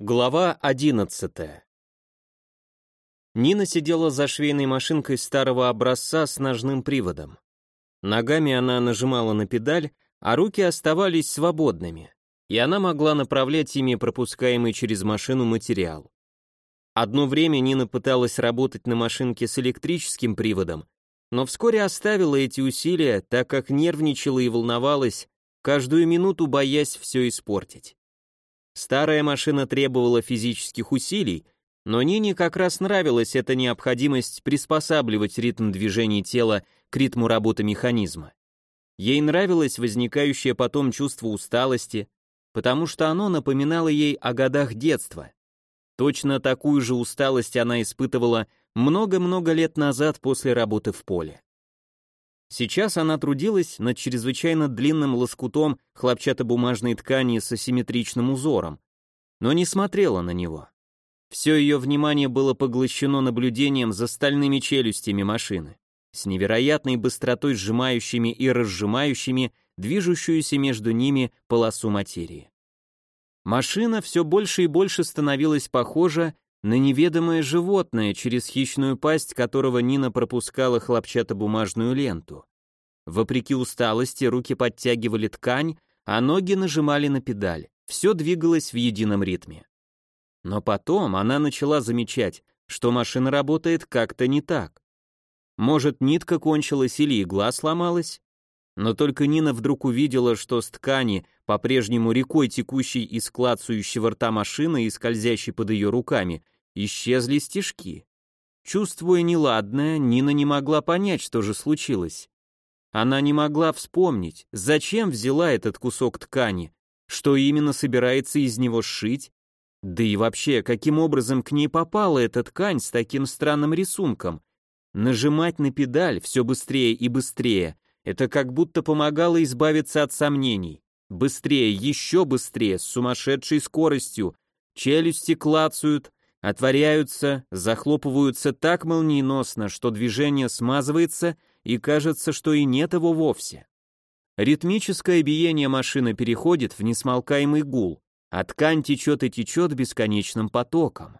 Глава 11 Нина сидела за швейной машинкой старого образца с ножным приводом. Ногами она нажимала на педаль, а руки оставались свободными, и она могла направлять ими пропускаемый через машину материал. Одно время Нина пыталась работать на машинке с электрическим приводом, но вскоре оставила эти усилия, так как нервничала и волновалась, каждую минуту боясь все испортить. Старая машина требовала физических усилий, но Нине как раз нравилась эта необходимость приспосабливать ритм движений тела к ритму работы механизма. Ей нравилось возникающее потом чувство усталости, потому что оно напоминало ей о годах детства. Точно такую же усталость она испытывала много-много лет назад после работы в поле. Сейчас она трудилась над чрезвычайно длинным лоскутом хлопчатобумажной ткани с асимметричным узором, но не смотрела на него. Все ее внимание было поглощено наблюдением за стальными челюстями машины, с невероятной быстротой сжимающими и разжимающими движущуюся между ними полосу материи. Машина все больше и больше становилась похожа на неведомое животное, через хищную пасть которого Нина пропускала хлопчатобумажную ленту. Вопреки усталости руки подтягивали ткань, а ноги нажимали на педаль. Все двигалось в едином ритме. Но потом она начала замечать, что машина работает как-то не так. Может, нитка кончилась или игла сломалась? Но только Нина вдруг увидела, что с ткани, по-прежнему рекой текущей из клацающего рта машины и скользящей под ее руками, исчезли стежки. Чувствуя неладное, Нина не могла понять, что же случилось. Она не могла вспомнить, зачем взяла этот кусок ткани, что именно собирается из него сшить, да и вообще, каким образом к ней попала эта ткань с таким странным рисунком. Нажимать на педаль все быстрее и быстрее, это как будто помогало избавиться от сомнений. Быстрее, еще быстрее, с сумасшедшей скоростью. Челюсти клацают, отворяются, захлопываются так молниеносно, что движение смазывается и кажется, что и нет его вовсе. Ритмическое биение машины переходит в несмолкаемый гул, а ткань течет и течет бесконечным потоком.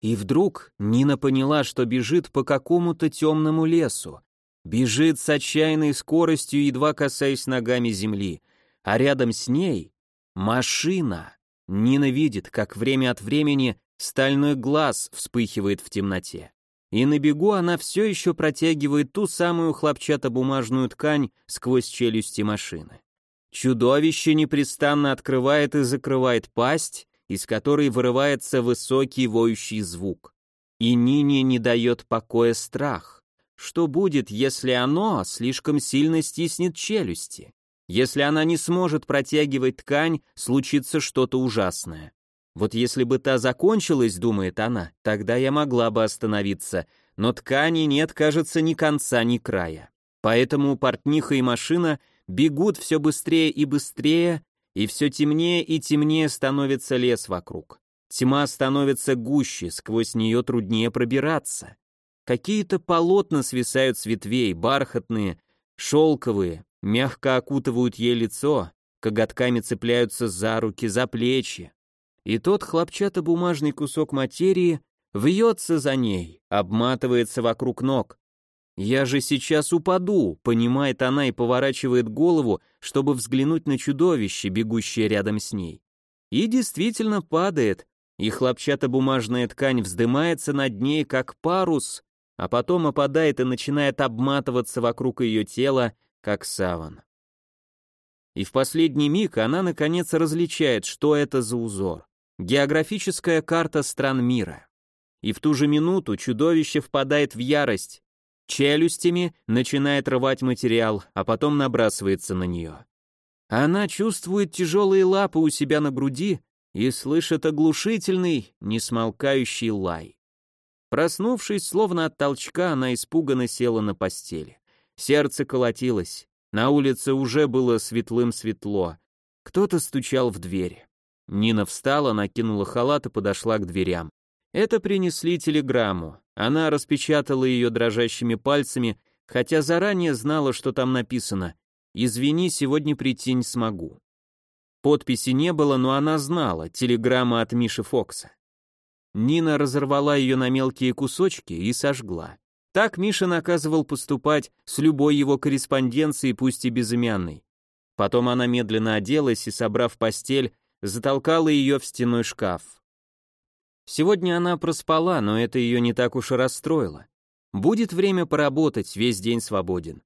И вдруг Нина поняла, что бежит по какому-то темному лесу, Бежит с отчаянной скоростью, едва касаясь ногами земли, а рядом с ней машина. Нина видит, как время от времени стальной глаз вспыхивает в темноте. И на бегу она все еще протягивает ту самую хлопчатобумажную ткань сквозь челюсти машины. Чудовище непрестанно открывает и закрывает пасть, из которой вырывается высокий воющий звук. И Нине не дает покоя страх. Что будет, если оно слишком сильно стиснет челюсти? Если она не сможет протягивать ткань, случится что-то ужасное. Вот если бы та закончилась, думает она, тогда я могла бы остановиться, но ткани нет, кажется, ни конца, ни края. Поэтому портниха и машина бегут все быстрее и быстрее, и все темнее и темнее становится лес вокруг. Тьма становится гуще, сквозь нее труднее пробираться. Какие-то полотна свисают с ветвей, бархатные, шелковые, мягко окутывают ей лицо, коготками цепляются за руки, за плечи. И тот хлопчатобумажный кусок материи вьется за ней, обматывается вокруг ног. «Я же сейчас упаду», — понимает она и поворачивает голову, чтобы взглянуть на чудовище, бегущее рядом с ней. И действительно падает, и хлопчатобумажная ткань вздымается над ней, как парус, а потом опадает и начинает обматываться вокруг ее тела, как саван. И в последний миг она наконец различает, что это за узор. Географическая карта стран мира. И в ту же минуту чудовище впадает в ярость, челюстями начинает рвать материал, а потом набрасывается на нее. Она чувствует тяжелые лапы у себя на груди и слышит оглушительный, несмолкающий лай. Проснувшись, словно от толчка, она испуганно села на постели. Сердце колотилось. На улице уже было светлым-светло. Кто-то стучал в дверь. Нина встала, накинула халат и подошла к дверям. Это принесли телеграмму. Она распечатала ее дрожащими пальцами, хотя заранее знала, что там написано «Извини, сегодня прийти не смогу». Подписи не было, но она знала, телеграмма от Миши Фокса. Нина разорвала ее на мелкие кусочки и сожгла. Так Миша наказывал поступать с любой его корреспонденцией, пусть и безымянной. Потом она медленно оделась и, собрав постель, затолкала ее в стеной шкаф. Сегодня она проспала, но это ее не так уж и расстроило. Будет время поработать, весь день свободен.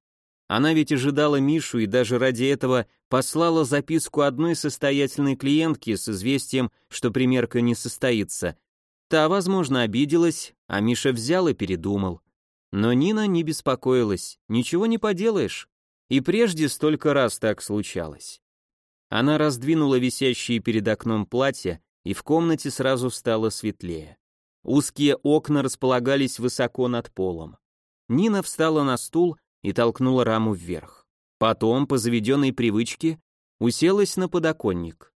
Она ведь ожидала Мишу и даже ради этого послала записку одной состоятельной клиентке с известием, что примерка не состоится. Та, возможно, обиделась, а Миша взял и передумал. Но Нина не беспокоилась, ничего не поделаешь. И прежде столько раз так случалось. Она раздвинула висящие перед окном платья, и в комнате сразу стало светлее. Узкие окна располагались высоко над полом. Нина встала на стул и толкнула раму вверх. Потом, по заведенной привычке, уселась на подоконник.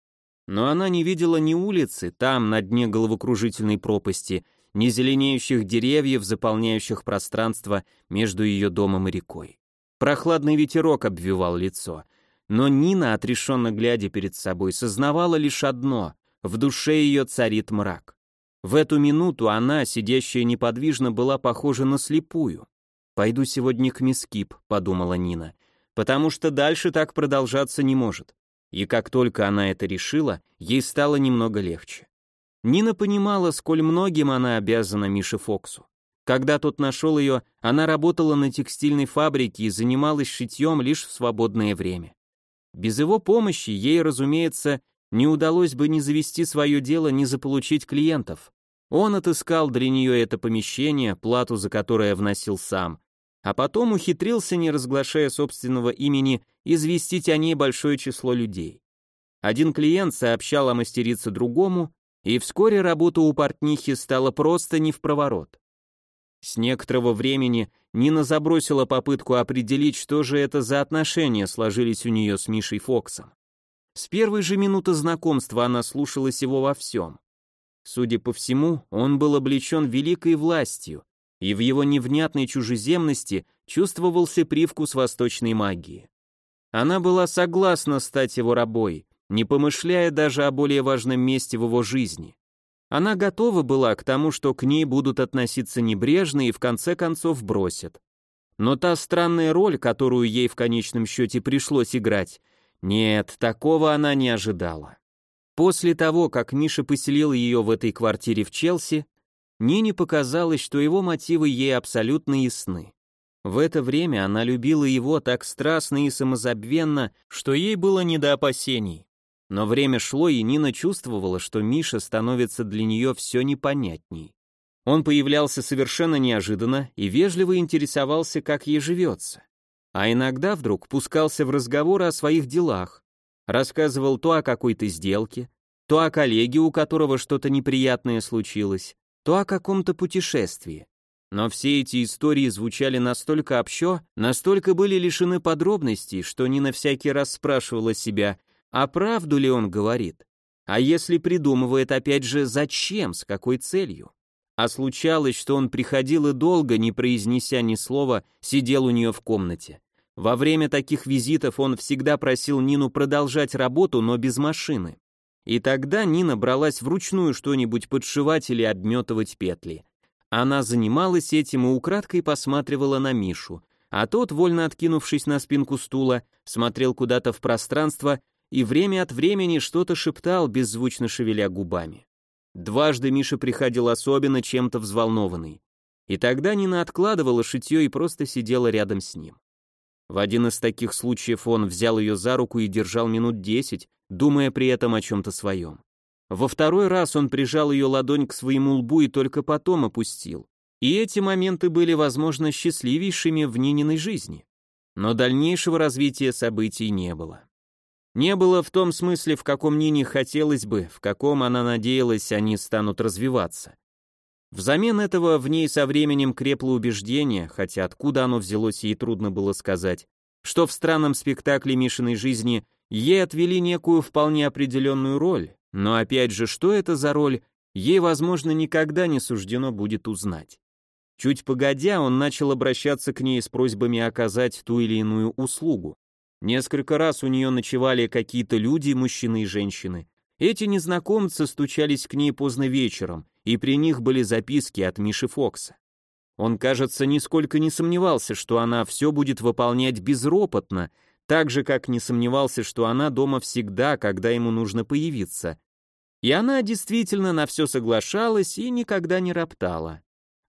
Но она не видела ни улицы, там, на дне головокружительной пропасти, ни зеленеющих деревьев, заполняющих пространство между ее домом и рекой. Прохладный ветерок обвивал лицо, но Нина, отрешенно глядя перед собой, сознавала лишь одно — в душе ее царит мрак. В эту минуту она, сидящая неподвижно, была похожа на слепую. «Пойду сегодня к мисс Кип», — подумала Нина, «потому что дальше так продолжаться не может». И как только она это решила, ей стало немного легче. Нина понимала, сколь многим она обязана Мише Фоксу. Когда тот нашел ее, она работала на текстильной фабрике и занималась шитьем лишь в свободное время. Без его помощи ей, разумеется, не удалось бы ни завести свое дело, ни заполучить клиентов. Он отыскал для нее это помещение, плату за которое вносил сам, а потом ухитрился, не разглашая собственного имени, известить о ней большое число людей. Один клиент сообщал о мастерице другому, и вскоре работа у портнихи стала просто не в проворот. С некоторого времени Нина забросила попытку определить, что же это за отношения сложились у нее с Мишей Фоксом. С первой же минуты знакомства она слушалась его во всем. Судя по всему, он был облечен великой властью, и в его невнятной чужеземности чувствовался привкус восточной магии. Она была согласна стать его рабой, не помышляя даже о более важном месте в его жизни. Она готова была к тому, что к ней будут относиться небрежно и в конце концов бросят. Но та странная роль, которую ей в конечном счете пришлось играть, нет, такого она не ожидала. После того, как Миша поселил ее в этой квартире в Челси, Нине показалось, что его мотивы ей абсолютно ясны. В это время она любила его так страстно и самозабвенно, что ей было не до опасений. Но время шло, и Нина чувствовала, что Миша становится для нее все непонятней. Он появлялся совершенно неожиданно и вежливо интересовался, как ей живется. А иногда вдруг пускался в разговоры о своих делах, рассказывал то о какой-то сделке, то о коллеге, у которого что-то неприятное случилось, то о каком-то путешествии. Но все эти истории звучали настолько общо, настолько были лишены подробностей, что Нина всякий раз спрашивала себя, а правду ли он говорит? А если придумывает опять же, зачем, с какой целью? А случалось, что он приходил и долго, не произнеся ни слова, сидел у нее в комнате. Во время таких визитов он всегда просил Нину продолжать работу, но без машины. И тогда Нина бралась вручную что-нибудь подшивать или обметывать петли. Она занималась этим и украдкой посматривала на Мишу, а тот, вольно откинувшись на спинку стула, смотрел куда-то в пространство и время от времени что-то шептал, беззвучно шевеля губами. Дважды Миша приходил особенно чем-то взволнованный. И тогда Нина откладывала шитье и просто сидела рядом с ним. В один из таких случаев он взял ее за руку и держал минут десять, думая при этом о чем-то своем. Во второй раз он прижал ее ладонь к своему лбу и только потом опустил. И эти моменты были, возможно, счастливейшими в Нининой жизни. Но дальнейшего развития событий не было. Не было в том смысле, в каком Нине хотелось бы, в каком она надеялась, они станут развиваться. Взамен этого в ней со временем крепло убеждение, хотя откуда оно взялось ей трудно было сказать, что в странном спектакле Мишиной жизни ей отвели некую вполне определенную роль, но опять же, что это за роль, ей, возможно, никогда не суждено будет узнать. Чуть погодя, он начал обращаться к ней с просьбами оказать ту или иную услугу. Несколько раз у нее ночевали какие-то люди, мужчины и женщины. Эти незнакомцы стучались к ней поздно вечером, и при них были записки от Миши Фокса. Он, кажется, нисколько не сомневался, что она все будет выполнять безропотно, так же, как не сомневался, что она дома всегда, когда ему нужно появиться. И она действительно на все соглашалась и никогда не роптала.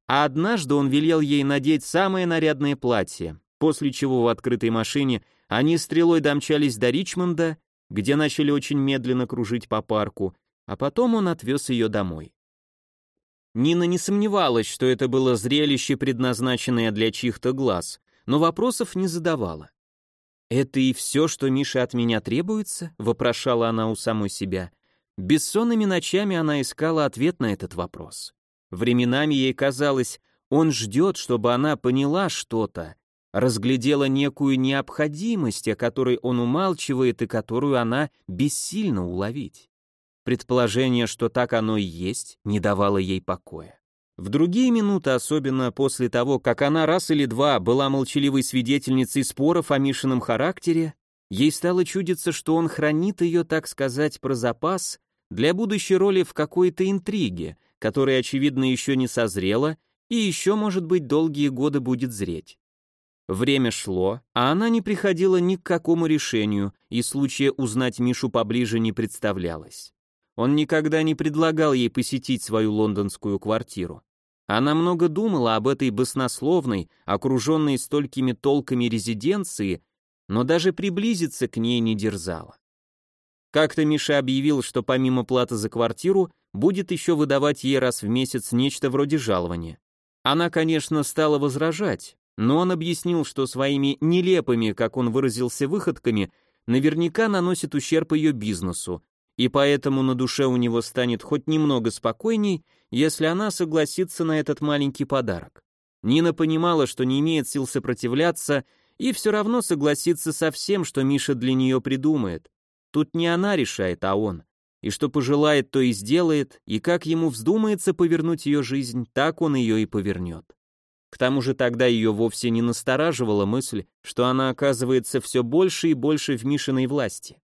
А однажды он велел ей надеть самое нарядное платье, после чего в открытой машине они стрелой домчались до Ричмонда, где начали очень медленно кружить по парку, а потом он отвез ее домой. Нина не сомневалась, что это было зрелище, предназначенное для чьих-то глаз, но вопросов не задавала. «Это и все, что Мише от меня требуется?» — вопрошала она у самой себя. Бессонными ночами она искала ответ на этот вопрос. Временами ей казалось, он ждет, чтобы она поняла что-то, разглядела некую необходимость, о которой он умалчивает и которую она бессильно уловить. Предположение, что так оно и есть, не давало ей покоя. В другие минуты, особенно после того, как она раз или два была молчаливой свидетельницей споров о Мишином характере, ей стало чудиться, что он хранит ее, так сказать, про запас для будущей роли в какой-то интриге, которая, очевидно, еще не созрела и еще, может быть, долгие годы будет зреть. Время шло, а она не приходила ни к какому решению, и случая узнать Мишу поближе не представлялось. Он никогда не предлагал ей посетить свою лондонскую квартиру. Она много думала об этой баснословной, окруженной столькими толками резиденции, но даже приблизиться к ней не дерзала. Как-то Миша объявил, что помимо платы за квартиру, будет еще выдавать ей раз в месяц нечто вроде жалования. Она, конечно, стала возражать, но он объяснил, что своими нелепыми, как он выразился, выходками наверняка наносит ущерб ее бизнесу, и поэтому на душе у него станет хоть немного спокойней, если она согласится на этот маленький подарок. Нина понимала, что не имеет сил сопротивляться, и все равно согласится со всем, что Миша для нее придумает. Тут не она решает, а он. И что пожелает, то и сделает, и как ему вздумается повернуть ее жизнь, так он ее и повернет. К тому же тогда ее вовсе не настораживала мысль, что она оказывается все больше и больше в Мишиной власти.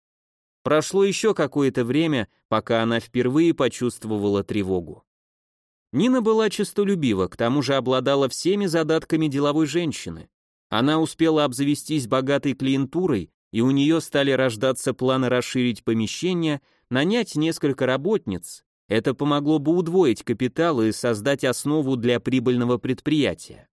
Прошло еще какое-то время, пока она впервые почувствовала тревогу. Нина была честолюбива, к тому же обладала всеми задатками деловой женщины. Она успела обзавестись богатой клиентурой, и у нее стали рождаться планы расширить помещение, нанять несколько работниц, это помогло бы удвоить капитал и создать основу для прибыльного предприятия.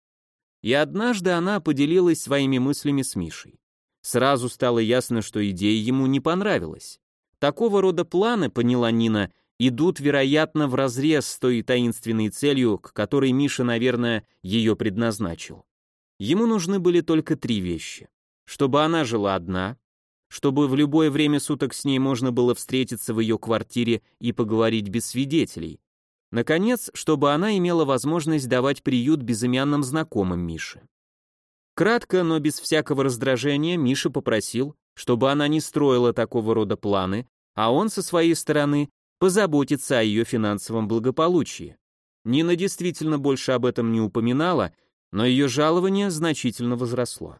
И однажды она поделилась своими мыслями с Мишей. Сразу стало ясно, что идея ему не понравилась. Такого рода планы, поняла Нина, идут, вероятно, вразрез с той таинственной целью, к которой Миша, наверное, ее предназначил. Ему нужны были только три вещи. Чтобы она жила одна, чтобы в любое время суток с ней можно было встретиться в ее квартире и поговорить без свидетелей. Наконец, чтобы она имела возможность давать приют безымянным знакомым Миши. Кратко, но без всякого раздражения, Миша попросил, чтобы она не строила такого рода планы, а он со своей стороны позаботится о ее финансовом благополучии. Нина действительно больше об этом не упоминала, но ее жалование значительно возросло.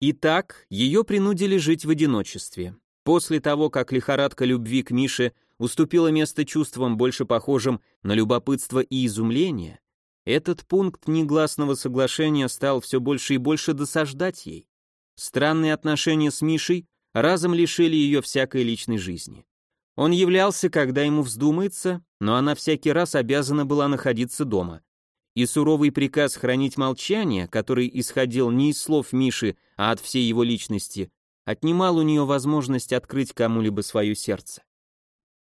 Итак, ее принудили жить в одиночестве. После того, как лихорадка любви к Мише уступила место чувствам, больше похожим на любопытство и изумление, этот пункт негласного соглашения стал все больше и больше досаждать ей. Странные отношения с Мишей разом лишили ее всякой личной жизни. Он являлся, когда ему вздумается, но она всякий раз обязана была находиться дома и суровый приказ хранить молчание, который исходил не из слов Миши, а от всей его личности, отнимал у нее возможность открыть кому-либо свое сердце.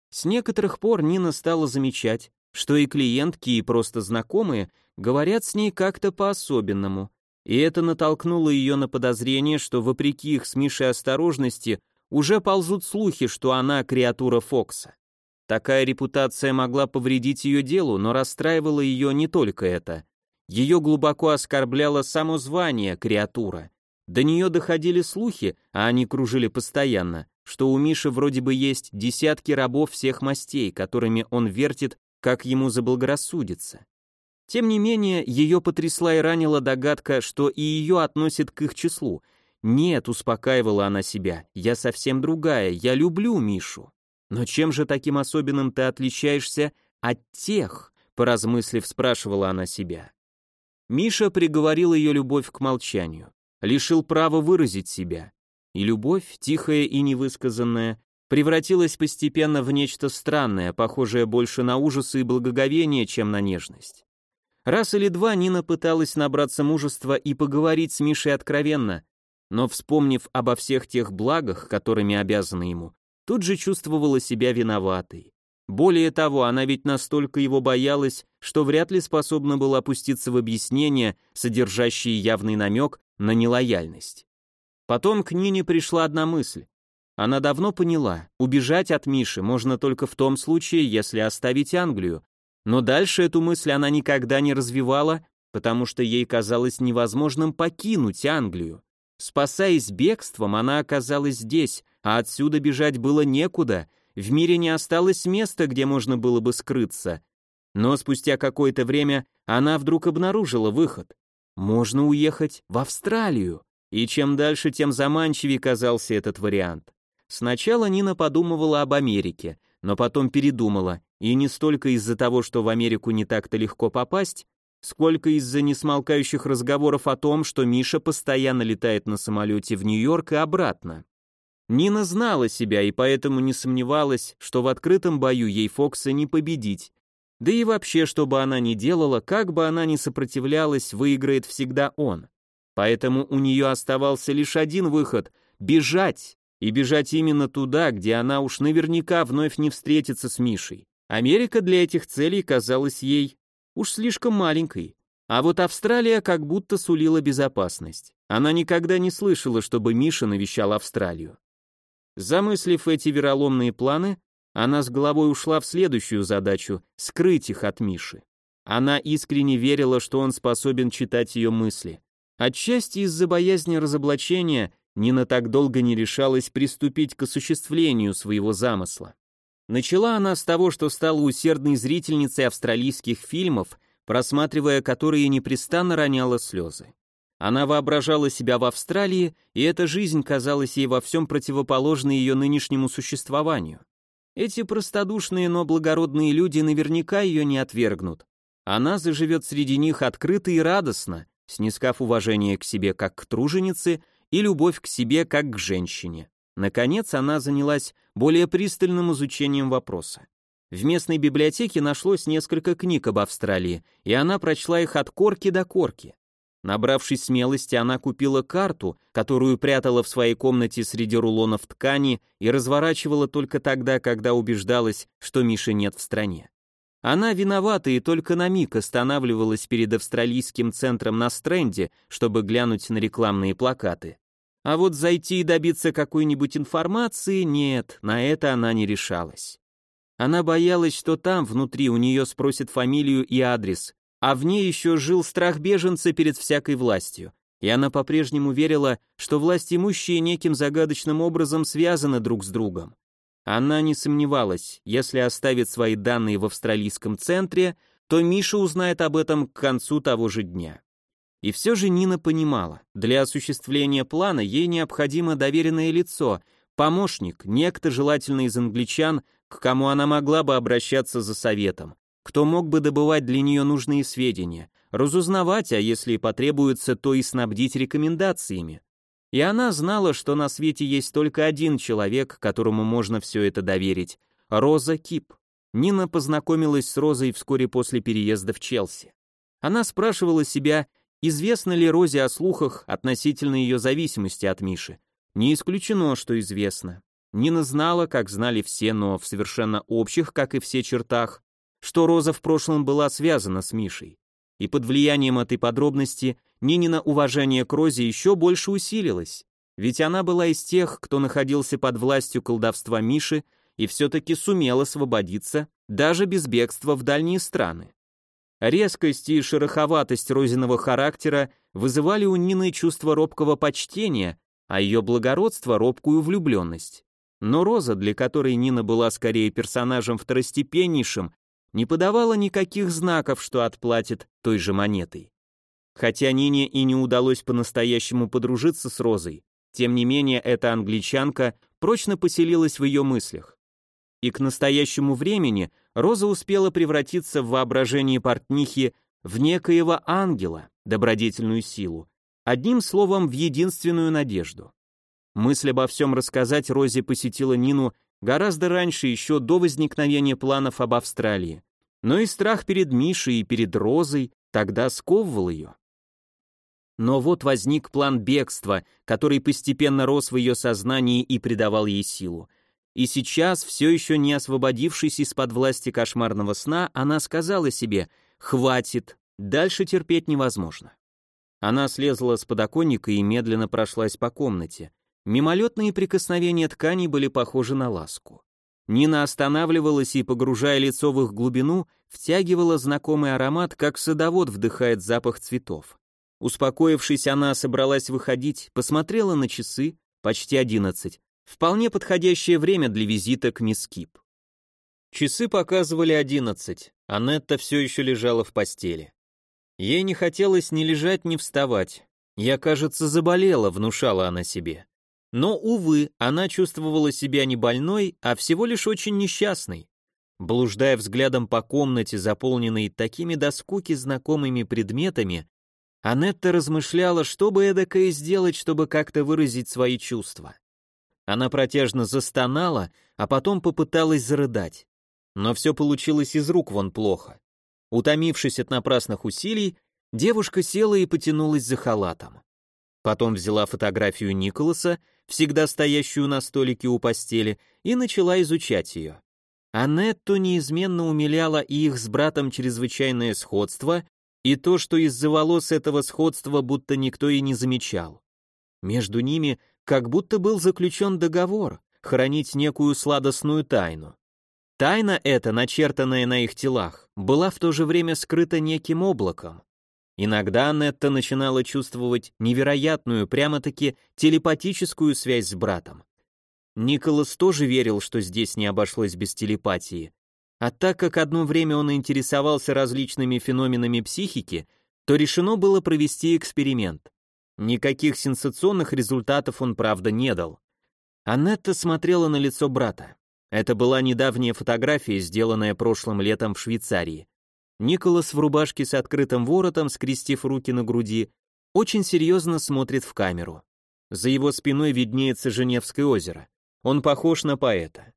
С некоторых пор Нина стала замечать, что и клиентки, и просто знакомые говорят с ней как-то по-особенному, и это натолкнуло ее на подозрение, что вопреки их с Мишей осторожности уже ползут слухи, что она креатура Фокса. Такая репутация могла повредить ее делу, но расстраивало ее не только это. Ее глубоко оскорбляло само звание креатура. До нее доходили слухи, а они кружили постоянно, что у Миши вроде бы есть десятки рабов всех мастей, которыми он вертит, как ему заблагорассудится. Тем не менее, ее потрясла и ранила догадка, что и ее относят к их числу, Нет, успокаивала она себя, я совсем другая, я люблю Мишу. Но чем же таким особенным ты отличаешься от тех, поразмыслив, спрашивала она себя. Миша приговорил ее любовь к молчанию, лишил права выразить себя. И любовь, тихая и невысказанная, превратилась постепенно в нечто странное, похожее больше на ужасы и благоговение, чем на нежность. Раз или два Нина пыталась набраться мужества и поговорить с Мишей откровенно, но, вспомнив обо всех тех благах, которыми обязана ему, тут же чувствовала себя виноватой. Более того, она ведь настолько его боялась, что вряд ли способна была опуститься в объяснения, содержащие явный намек на нелояльность. Потом к Нине пришла одна мысль. Она давно поняла, убежать от Миши можно только в том случае, если оставить Англию. Но дальше эту мысль она никогда не развивала, потому что ей казалось невозможным покинуть Англию. Спасаясь бегством, она оказалась здесь, а отсюда бежать было некуда, в мире не осталось места, где можно было бы скрыться. Но спустя какое-то время она вдруг обнаружила выход. Можно уехать в Австралию. И чем дальше, тем заманчивее казался этот вариант. Сначала Нина подумывала об Америке, но потом передумала, и не столько из-за того, что в Америку не так-то легко попасть, сколько из-за несмолкающих разговоров о том, что Миша постоянно летает на самолете в Нью-Йорк и обратно. Нина знала себя и поэтому не сомневалась, что в открытом бою ей Фокса не победить. Да и вообще, что бы она ни делала, как бы она ни сопротивлялась, выиграет всегда он. Поэтому у нее оставался лишь один выход — бежать. И бежать именно туда, где она уж наверняка вновь не встретится с Мишей. Америка для этих целей казалась ей уж слишком маленькой. А вот Австралия как будто сулила безопасность. Она никогда не слышала, чтобы Миша навещал Австралию. Замыслив эти вероломные планы, она с головой ушла в следующую задачу — скрыть их от Миши. Она искренне верила, что он способен читать ее мысли. Отчасти из-за боязни разоблачения Нина так долго не решалась приступить к осуществлению своего замысла. Начала она с того, что стала усердной зрительницей австралийских фильмов, просматривая которые непрестанно роняла слезы. Она воображала себя в Австралии, и эта жизнь казалась ей во всем противоположной ее нынешнему существованию. Эти простодушные, но благородные люди наверняка ее не отвергнут. Она заживет среди них открыто и радостно, снискав уважение к себе как к труженице и любовь к себе как к женщине. Наконец, она занялась более пристальным изучением вопроса. В местной библиотеке нашлось несколько книг об Австралии, и она прочла их от корки до корки. Набравшись смелости, она купила карту, которую прятала в своей комнате среди рулонов ткани и разворачивала только тогда, когда убеждалась, что Миши нет в стране. Она виновата и только на миг останавливалась перед австралийским центром на стренде, чтобы глянуть на рекламные плакаты. А вот зайти и добиться какой-нибудь информации нет, на это она не решалась. Она боялась, что там, внутри, у нее спросят фамилию и адрес, а в ней еще жил страх беженца перед всякой властью. И она по-прежнему верила, что власть имущие неким загадочным образом связаны друг с другом. Она не сомневалась, если оставит свои данные в австралийском центре, то Миша узнает об этом к концу того же дня. И все же Нина понимала, для осуществления плана ей необходимо доверенное лицо, помощник, некто желательно из англичан, к кому она могла бы обращаться за советом, кто мог бы добывать для нее нужные сведения, разузнавать, а если потребуется, то и снабдить рекомендациями. И она знала, что на свете есть только один человек, которому можно все это доверить — Роза Кип. Нина познакомилась с Розой вскоре после переезда в Челси. Она спрашивала себя, известно ли Розе о слухах относительно ее зависимости от Миши. Не исключено, что известно. Нина знала, как знали все, но в совершенно общих, как и все чертах, что Роза в прошлом была связана с Мишей и под влиянием этой подробности Нинина уважение к Розе еще больше усилилось, ведь она была из тех, кто находился под властью колдовства Миши и все-таки сумел освободиться, даже без бегства в дальние страны. Резкость и шероховатость Розиного характера вызывали у Нины чувство робкого почтения, а ее благородство — робкую влюбленность. Но Роза, для которой Нина была скорее персонажем второстепеннейшим, не подавала никаких знаков, что отплатит той же монетой. Хотя Нине и не удалось по-настоящему подружиться с Розой, Тем не менее, эта англичанка прочно поселилась в ее мыслях. И к настоящему времени Роза успела превратиться в воображении портнихи в некоего ангела, добродетельную силу, одним словом, в единственную надежду. Мысль обо всем рассказать Розе посетила Нину гораздо раньше, еще до возникновения планов об Австралии. Но и страх перед Мишей и перед Розой тогда сковывал ее. Но вот возник план бегства, который постепенно рос в ее сознании и придавал ей силу. И сейчас, все еще не освободившись из-под власти кошмарного сна, она сказала себе «Хватит, дальше терпеть невозможно». Она слезла с подоконника и медленно прошлась по комнате. Мимолетные прикосновения тканей были похожи на ласку. Нина останавливалась и, погружая лицо в их глубину, втягивала знакомый аромат, как садовод вдыхает запах цветов. Успокоившись, она собралась выходить, посмотрела на часы, почти одиннадцать, вполне подходящее время для визита к мисс Кип. Часы показывали одиннадцать, а Нетта все еще лежала в постели. Ей не хотелось ни лежать, ни вставать. «Я, кажется, заболела», — внушала она себе. Но, увы, она чувствовала себя не больной, а всего лишь очень несчастной. Блуждая взглядом по комнате, заполненной такими до скуки знакомыми предметами, Анетта размышляла, что бы эдакое сделать, чтобы как-то выразить свои чувства. Она протяжно застонала, а потом попыталась зарыдать. Но все получилось из рук вон плохо. Утомившись от напрасных усилий, девушка села и потянулась за халатом. Потом взяла фотографию Николаса, всегда стоящую на столике у постели, и начала изучать ее. Анетту неизменно умиляла и их с братом чрезвычайное сходство, и то, что из-за волос этого сходства будто никто и не замечал. Между ними как будто был заключен договор хранить некую сладостную тайну. Тайна эта, начертанная на их телах, была в то же время скрыта неким облаком. Иногда Нетта начинала чувствовать невероятную, прямо-таки телепатическую связь с братом. Николас тоже верил, что здесь не обошлось без телепатии. А так как одно время он интересовался различными феноменами психики, то решено было провести эксперимент. Никаких сенсационных результатов он, правда, не дал. Аннетта смотрела на лицо брата. Это была недавняя фотография, сделанная прошлым летом в Швейцарии. Николас в рубашке с открытым воротом, скрестив руки на груди, очень серьезно смотрит в камеру. За его спиной виднеется Женевское озеро. Он похож на поэта.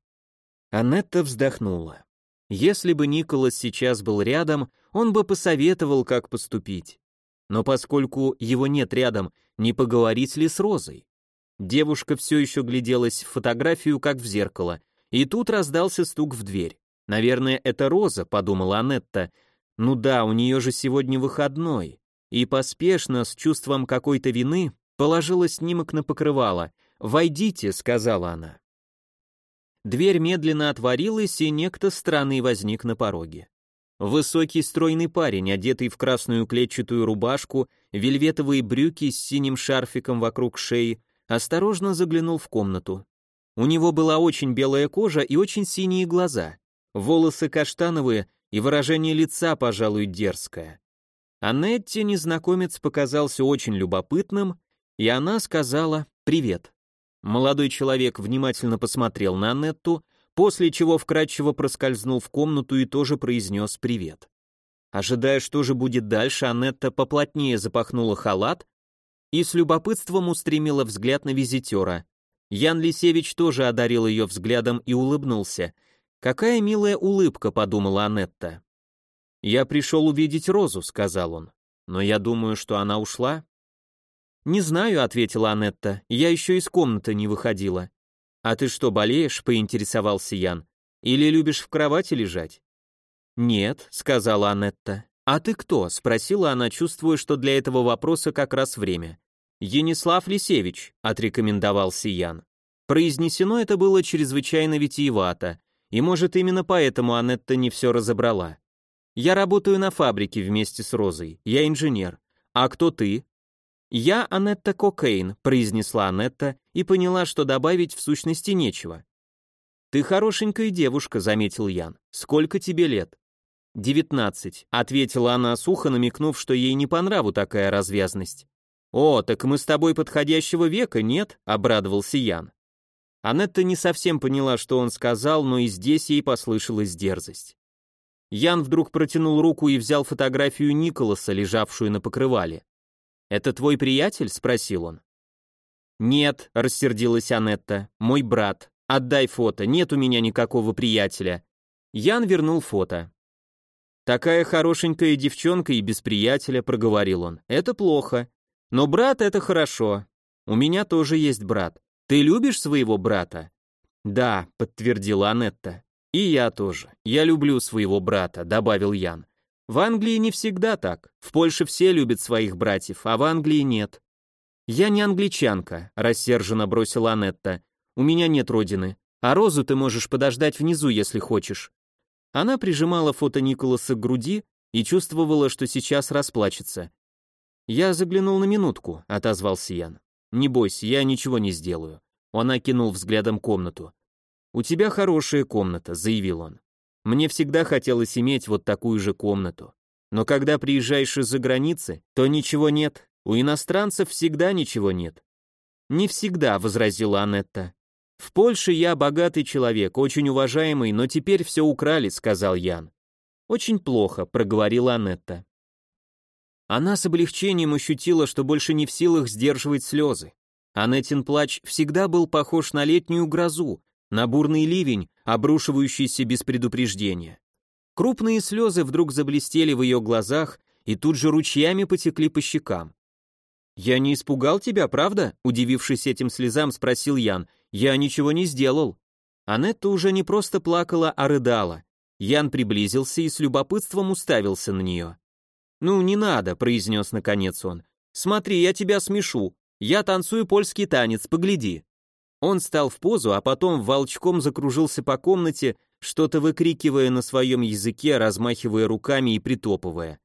Анетта вздохнула. Если бы Николас сейчас был рядом, он бы посоветовал, как поступить. Но поскольку его нет рядом, не поговорить ли с Розой? Девушка все еще гляделась в фотографию, как в зеркало, и тут раздался стук в дверь. «Наверное, это Роза», — подумала Анетта, ну да, у нее же сегодня выходной. И поспешно, с чувством какой-то вины, положила снимок на покрывало. «Войдите», — сказала она. Дверь медленно отворилась, и некто странный возник на пороге. Высокий стройный парень, одетый в красную клетчатую рубашку, вельветовые брюки с синим шарфиком вокруг шеи, осторожно заглянул в комнату. У него была очень белая кожа и очень синие глаза. Волосы каштановые, и выражение лица, пожалуй, дерзкое. Анетте незнакомец показался очень любопытным, и она сказала «Привет». Молодой человек внимательно посмотрел на Анетту, после чего вкратчиво проскользнул в комнату и тоже произнес «Привет». Ожидая, что же будет дальше, Анетта поплотнее запахнула халат и с любопытством устремила взгляд на визитера. Ян Лисевич тоже одарил ее взглядом и улыбнулся – Какая милая улыбка, подумала Анетта. Я пришел увидеть Розу, сказал он. Но я думаю, что она ушла. Не знаю, ответила Анетта. Я еще из комнаты не выходила. А ты что, болеешь? поинтересовался Ян. Или любишь в кровати лежать? Нет, сказала Анетта. А ты кто? спросила она, чувствуя, что для этого вопроса как раз время. Енислав Лисевич, отрекомендовался Ян. Произнесено это было чрезвычайно витиевато, и может именно поэтому Анетта не все разобрала. Я работаю на фабрике вместе с Розой, я инженер. А кто ты? Я Анетта Кокейн, произнесла Анетта и поняла, что добавить в сущности нечего. Ты хорошенькая девушка, заметил Ян. Сколько тебе лет? «Девятнадцать», — ответила она сухо, намекнув, что ей не по нраву такая развязность. «О, так мы с тобой подходящего века, нет?» — обрадовался Ян. Анетта не совсем поняла, что он сказал, но и здесь ей послышалась дерзость. Ян вдруг протянул руку и взял фотографию Николаса, лежавшую на покрывале. «Это твой приятель?» — спросил он. «Нет», — рассердилась Анетта, — «мой брат. Отдай фото, нет у меня никакого приятеля». Ян вернул фото. «Такая хорошенькая девчонка и без приятеля», — проговорил он. «Это плохо. Но брат — это хорошо. У меня тоже есть брат. Ты любишь своего брата?» «Да», — подтвердила Анетта. «И я тоже. Я люблю своего брата», — добавил Ян. «В Англии не всегда так. В Польше все любят своих братьев, а в Англии нет». «Я не англичанка», — рассерженно бросила Анетта. «У меня нет родины. А Розу ты можешь подождать внизу, если хочешь». Она прижимала фото Николаса к груди и чувствовала, что сейчас расплачется. «Я заглянул на минутку», — отозвался Ян. «Не бойся, я ничего не сделаю». Он окинул взглядом комнату. «У тебя хорошая комната», — заявил он. «Мне всегда хотелось иметь вот такую же комнату. Но когда приезжаешь из-за границы, то ничего нет. У иностранцев всегда ничего нет». «Не всегда», — возразила Анетта. «В Польше я богатый человек, очень уважаемый, но теперь все украли», — сказал Ян. «Очень плохо», — проговорила Анетта. Она с облегчением ощутила, что больше не в силах сдерживать слезы. Анеттин плач всегда был похож на летнюю грозу, на бурный ливень, обрушивающийся без предупреждения. Крупные слезы вдруг заблестели в ее глазах и тут же ручьями потекли по щекам. «Я не испугал тебя, правда?» Удивившись этим слезам, спросил Ян. «Я ничего не сделал». Анетта уже не просто плакала, а рыдала. Ян приблизился и с любопытством уставился на нее. «Ну, не надо», — произнес наконец он. «Смотри, я тебя смешу. Я танцую польский танец, погляди». Он стал в позу, а потом волчком закружился по комнате, что-то выкрикивая на своем языке, размахивая руками и притопывая.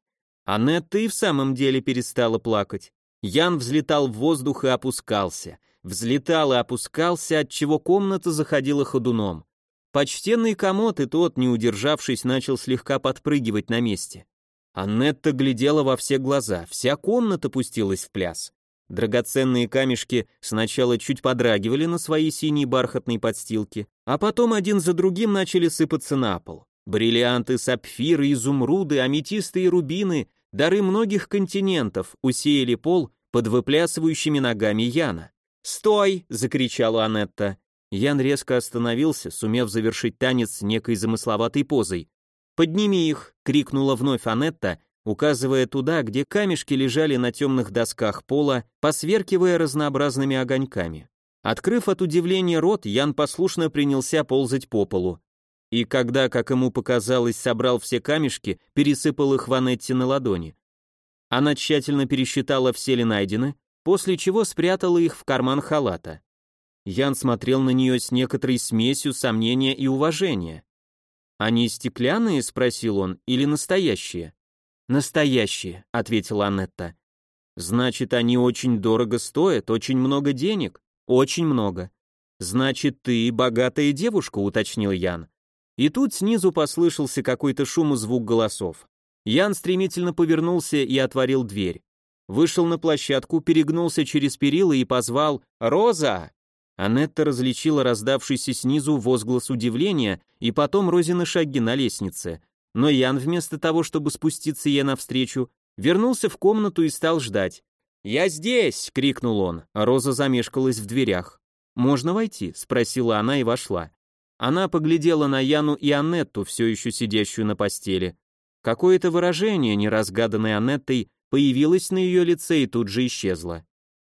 Анетта и в самом деле перестала плакать. Ян взлетал в воздух и опускался. Взлетал и опускался, отчего комната заходила ходуном. Почтенный комод и тот, не удержавшись, начал слегка подпрыгивать на месте. Аннетта глядела во все глаза, вся комната пустилась в пляс. Драгоценные камешки сначала чуть подрагивали на своей синей бархатной подстилке, а потом один за другим начали сыпаться на пол. Бриллианты, сапфиры, изумруды, аметисты и рубины, дары многих континентов, усеяли пол под выплясывающими ногами Яна. «Стой!» — закричала Анетта. Ян резко остановился, сумев завершить танец некой замысловатой позой. «Подними их!» — крикнула вновь Анетта, указывая туда, где камешки лежали на темных досках пола, посверкивая разнообразными огоньками. Открыв от удивления рот, Ян послушно принялся ползать по полу. И когда, как ему показалось, собрал все камешки, пересыпал их в Анетте на ладони. Она тщательно пересчитала, все ли найдены, после чего спрятала их в карман халата. Ян смотрел на нее с некоторой смесью сомнения и уважения. «Они стеклянные?» — спросил он, — «или настоящие?» «Настоящие», — ответила Аннетта. «Значит, они очень дорого стоят, очень много денег?» «Очень много». «Значит, ты богатая девушка», — уточнил Ян. И тут снизу послышался какой-то шум и звук голосов. Ян стремительно повернулся и отворил дверь. Вышел на площадку, перегнулся через перила и позвал «Роза!». Анетта различила раздавшийся снизу возглас удивления и потом Розины шаги на лестнице. Но Ян вместо того, чтобы спуститься ей навстречу, вернулся в комнату и стал ждать. «Я здесь!» — крикнул он. Роза замешкалась в дверях. «Можно войти?» — спросила она и вошла. Она поглядела на Яну и Аннетту, все еще сидящую на постели. Какое-то выражение, неразгаданное Аннеттой, появилось на ее лице и тут же исчезло.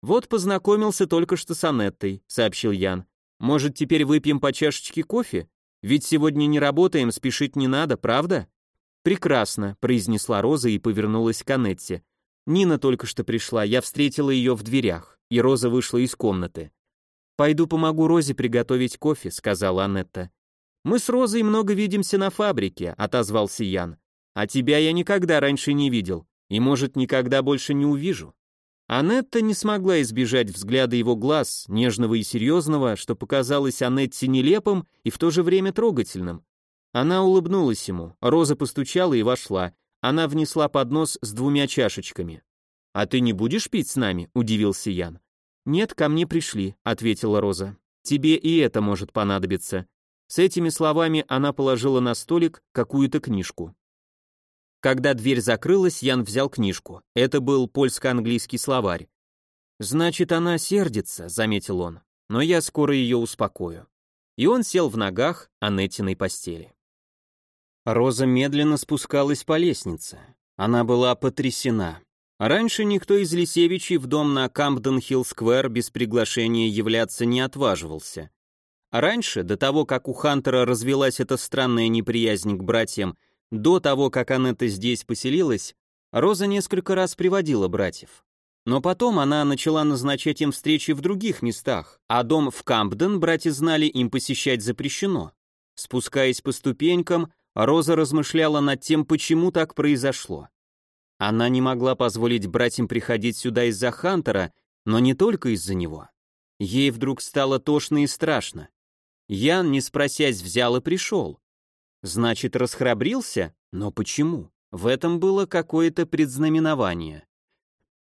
«Вот познакомился только что с Анеттой», — сообщил Ян. «Может, теперь выпьем по чашечке кофе? Ведь сегодня не работаем, спешить не надо, правда?» «Прекрасно», — произнесла Роза и повернулась к Анетте. «Нина только что пришла, я встретила ее в дверях, и Роза вышла из комнаты». «Пойду помогу Розе приготовить кофе», — сказала Анетта. «Мы с Розой много видимся на фабрике», — отозвался Ян. «А тебя я никогда раньше не видел, и, может, никогда больше не увижу». Анетта не смогла избежать взгляда его глаз, нежного и серьезного, что показалось Анетте нелепым и в то же время трогательным. Она улыбнулась ему, Роза постучала и вошла. Она внесла поднос с двумя чашечками. «А ты не будешь пить с нами?» – удивился Ян. «Нет, ко мне пришли», – ответила Роза. «Тебе и это может понадобиться». С этими словами она положила на столик какую-то книжку. Когда дверь закрылась, Ян взял книжку. Это был польско-английский словарь. «Значит, она сердится», — заметил он. «Но я скоро ее успокою». И он сел в ногах Анеттиной постели. Роза медленно спускалась по лестнице. Она была потрясена. Раньше никто из Лисевичей в дом на Кампден-Хилл-сквер без приглашения являться не отваживался. Раньше, до того, как у Хантера развелась эта странная неприязнь к братьям, до того, как Анетта здесь поселилась, Роза несколько раз приводила братьев. Но потом она начала назначать им встречи в других местах, а дом в Кампден братья знали им посещать запрещено. Спускаясь по ступенькам, Роза размышляла над тем, почему так произошло. Она не могла позволить братьям приходить сюда из-за Хантера, но не только из-за него. Ей вдруг стало тошно и страшно. Ян, не спросясь, взял и пришел. Значит, расхрабрился? Но почему? В этом было какое-то предзнаменование.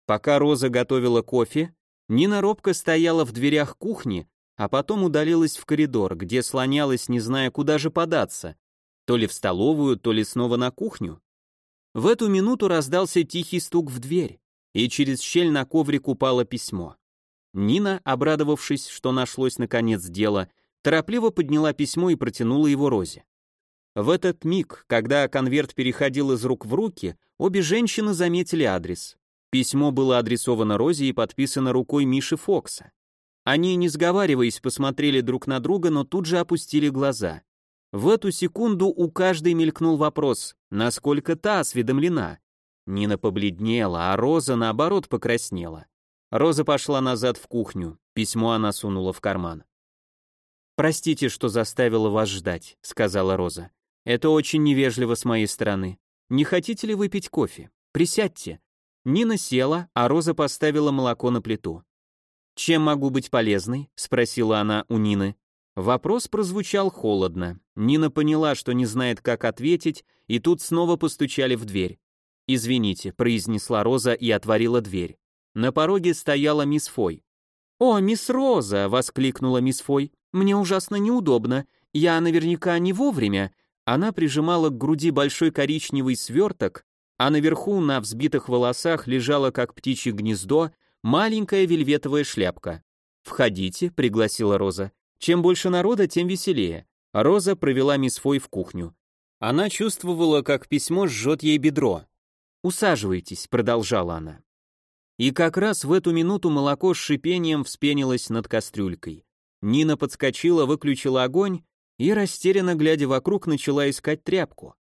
Пока Роза готовила кофе, Нина робко стояла в дверях кухни, а потом удалилась в коридор, где слонялась, не зная, куда же податься. То ли в столовую, то ли снова на кухню. В эту минуту раздался тихий стук в дверь, и через щель на коврик упало письмо. Нина, обрадовавшись, что нашлось наконец дело, торопливо подняла письмо и протянула его Розе. В этот миг, когда конверт переходил из рук в руки, обе женщины заметили адрес. Письмо было адресовано Розе и подписано рукой Миши Фокса. Они, не сговариваясь, посмотрели друг на друга, но тут же опустили глаза. В эту секунду у каждой мелькнул вопрос, насколько та осведомлена. Нина побледнела, а Роза, наоборот, покраснела. Роза пошла назад в кухню, письмо она сунула в карман. «Простите, что заставила вас ждать», — сказала Роза. «Это очень невежливо с моей стороны. Не хотите ли выпить кофе? Присядьте». Нина села, а Роза поставила молоко на плиту. «Чем могу быть полезной?» — спросила она у Нины. Вопрос прозвучал холодно. Нина поняла, что не знает, как ответить, и тут снова постучали в дверь. «Извините», — произнесла Роза и отворила дверь. На пороге стояла мисс Фой. «О, мисс Роза!» — воскликнула мисс Фой. «Мне ужасно неудобно. Я наверняка не вовремя». Она прижимала к груди большой коричневый сверток, а наверху на взбитых волосах лежало, как птичье гнездо, маленькая вельветовая шляпка. «Входите», — пригласила Роза. «Чем больше народа, тем веселее». Роза провела мисс Фой в кухню. Она чувствовала, как письмо жжет ей бедро. «Усаживайтесь», — продолжала она. И как раз в эту минуту молоко с шипением вспенилось над кастрюлькой. Нина подскочила, выключила огонь и, растерянно глядя вокруг, начала искать тряпку.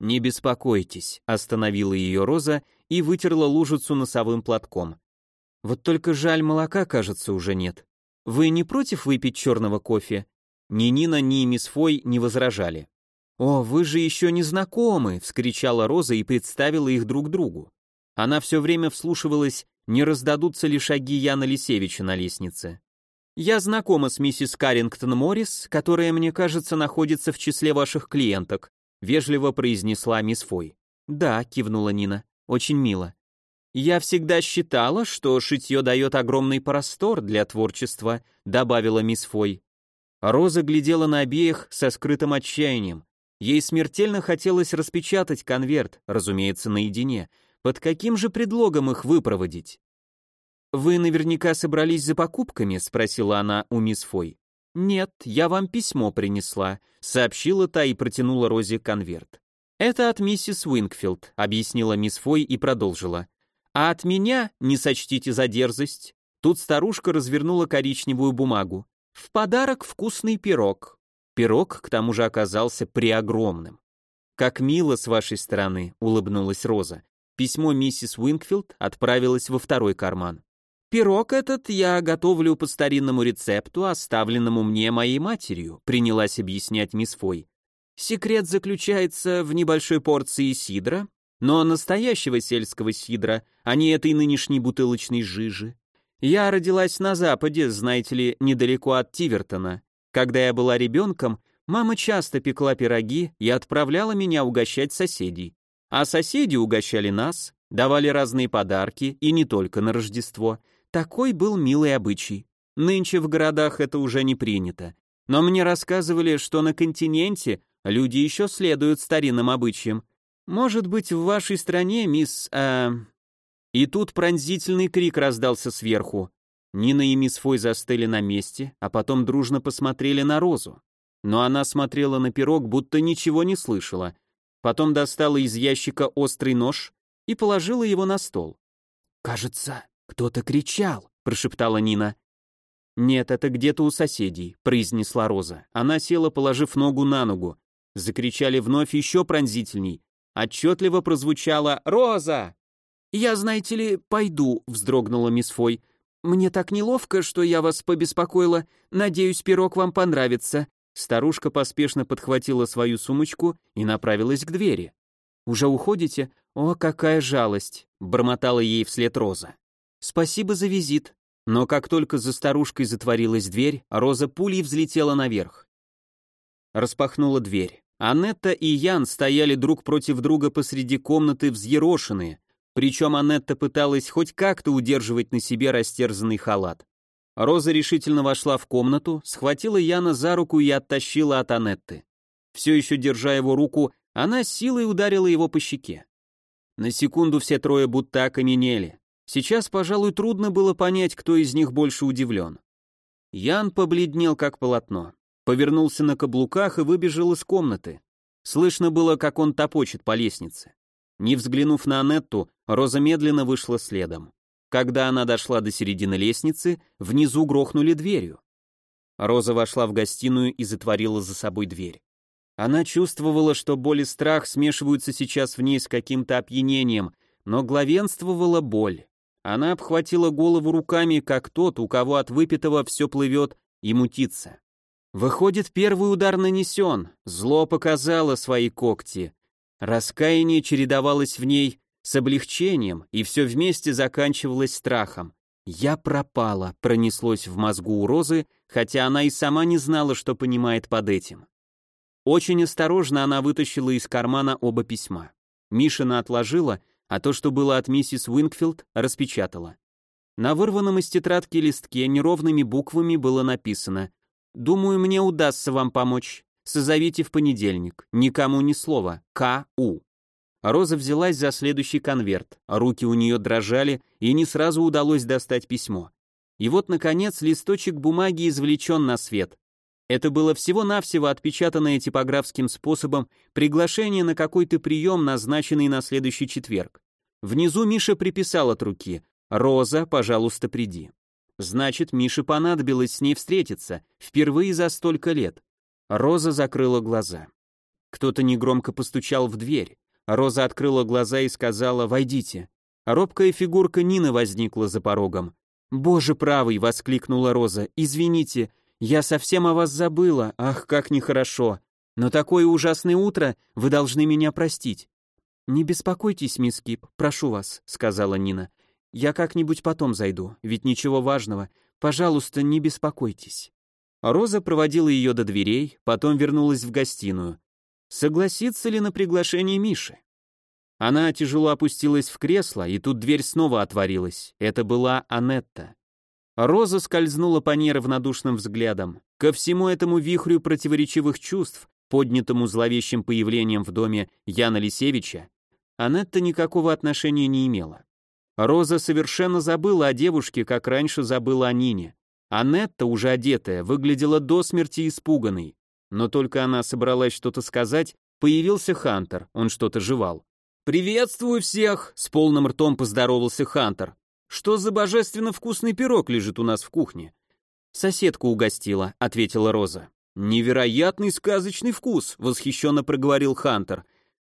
«Не беспокойтесь», — остановила ее Роза и вытерла лужицу носовым платком. «Вот только жаль, молока, кажется, уже нет. Вы не против выпить черного кофе?» Ни Нина, ни мисс Фой не возражали. «О, вы же еще не знакомы!» — вскричала Роза и представила их друг другу. Она все время вслушивалась не раздадутся ли шаги Яна Лисевича на лестнице. «Я знакома с миссис Каррингтон Моррис, которая, мне кажется, находится в числе ваших клиенток», вежливо произнесла мисс Фой. «Да», — кивнула Нина, — «очень мило». «Я всегда считала, что шитье дает огромный простор для творчества», добавила мисс Фой. Роза глядела на обеих со скрытым отчаянием. Ей смертельно хотелось распечатать конверт, разумеется, наедине, под каким же предлогом их выпроводить? «Вы наверняка собрались за покупками?» — спросила она у мисс Фой. «Нет, я вам письмо принесла», — сообщила та и протянула Розе конверт. «Это от миссис Уинкфилд», — объяснила мисс Фой и продолжила. «А от меня, не сочтите за дерзость». Тут старушка развернула коричневую бумагу. «В подарок вкусный пирог». Пирог, к тому же, оказался преогромным. «Как мило с вашей стороны», — улыбнулась Роза. Письмо миссис Уинкфилд отправилось во второй карман. «Пирог этот я готовлю по старинному рецепту, оставленному мне моей матерью», принялась объяснять мисс Фой. «Секрет заключается в небольшой порции сидра, но настоящего сельского сидра, а не этой нынешней бутылочной жижи. Я родилась на Западе, знаете ли, недалеко от Тивертона. Когда я была ребенком, мама часто пекла пироги и отправляла меня угощать соседей. А соседи угощали нас, давали разные подарки, и не только на Рождество. Такой был милый обычай. Нынче в городах это уже не принято. Но мне рассказывали, что на континенте люди еще следуют старинным обычаям. Может быть, в вашей стране, мисс... Э... И тут пронзительный крик раздался сверху. Нина и мисс Фой застыли на месте, а потом дружно посмотрели на Розу. Но она смотрела на пирог, будто ничего не слышала. Потом достала из ящика острый нож и положила его на стол. «Кажется, кто-то кричал», — прошептала Нина. «Нет, это где-то у соседей», — произнесла Роза. Она села, положив ногу на ногу. Закричали вновь еще пронзительней. Отчетливо прозвучало «Роза!» «Я, знаете ли, пойду», — вздрогнула мисс Фой. «Мне так неловко, что я вас побеспокоила. Надеюсь, пирог вам понравится». Старушка поспешно подхватила свою сумочку и направилась к двери. «Уже уходите? О, какая жалость!» — бормотала ей вслед Роза. «Спасибо за визит. Но как только за старушкой затворилась дверь, Роза пулей взлетела наверх. Распахнула дверь. Анетта и Ян стояли друг против друга посреди комнаты взъерошенные, причем Анетта пыталась хоть как-то удерживать на себе растерзанный халат. Роза решительно вошла в комнату, схватила Яна за руку и оттащила от Анетты. Все еще держа его руку, она силой ударила его по щеке. На секунду все трое будто окаменели. Сейчас, пожалуй, трудно было понять, кто из них больше удивлен. Ян побледнел, как полотно. Повернулся на каблуках и выбежал из комнаты. Слышно было, как он топочет по лестнице. Не взглянув на Анетту, Роза медленно вышла следом. Когда она дошла до середины лестницы, внизу грохнули дверью. Роза вошла в гостиную и затворила за собой дверь. Она чувствовала, что боль и страх смешиваются сейчас в ней с каким-то опьянением, но главенствовала боль. Она обхватила голову руками, как тот, у кого от выпитого все плывет и мутится. Выходит, первый удар нанесен, зло показало свои когти. Раскаяние чередовалось в ней с облегчением, и все вместе заканчивалось страхом. «Я пропала», — пронеслось в мозгу у Розы, хотя она и сама не знала, что понимает под этим. Очень осторожно она вытащила из кармана оба письма. Мишина отложила, а то, что было от миссис Уинкфилд, распечатала. На вырванном из тетрадки листке неровными буквами было написано «Думаю, мне удастся вам помочь. Созовите в понедельник. Никому ни слова. К.У». Роза взялась за следующий конверт. Руки у нее дрожали, и не сразу удалось достать письмо. И вот, наконец, листочек бумаги извлечен на свет. Это было всего-навсего отпечатанное типографским способом приглашение на какой-то прием, назначенный на следующий четверг. Внизу Миша приписал от руки «Роза, пожалуйста, приди». Значит, Мише понадобилось с ней встретиться, впервые за столько лет. Роза закрыла глаза. Кто-то негромко постучал в дверь. Роза открыла глаза и сказала «Войдите». Робкая фигурка Нины возникла за порогом. «Боже правый!» — воскликнула Роза. «Извините, я совсем о вас забыла, ах, как нехорошо. Но такое ужасное утро, вы должны меня простить. Не беспокойтесь, мисс Кип, прошу вас, сказала Нина. Я как-нибудь потом зайду, ведь ничего важного. Пожалуйста, не беспокойтесь. Роза проводила ее до дверей, потом вернулась в гостиную. Согласится ли на приглашение Миши? Она тяжело опустилась в кресло, и тут дверь снова отворилась. Это была Анетта. Роза скользнула по ней равнодушным взглядом. Ко всему этому вихрю противоречивых чувств, поднятому зловещим появлением в доме Яна Лисевича, Анетта никакого отношения не имела. Роза совершенно забыла о девушке, как раньше забыла о Нине. Анетта, уже одетая, выглядела до смерти испуганной. Но только она собралась что-то сказать, появился Хантер, он что-то жевал. «Приветствую всех!» — с полным ртом поздоровался Хантер. Что за божественно вкусный пирог лежит у нас в кухне? Соседку угостила, ответила Роза. Невероятный сказочный вкус, восхищенно проговорил Хантер.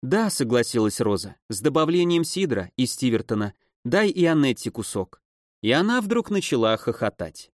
Да, согласилась Роза, с добавлением сидра и Стивертона. Дай и Аннетти кусок. И она вдруг начала хохотать.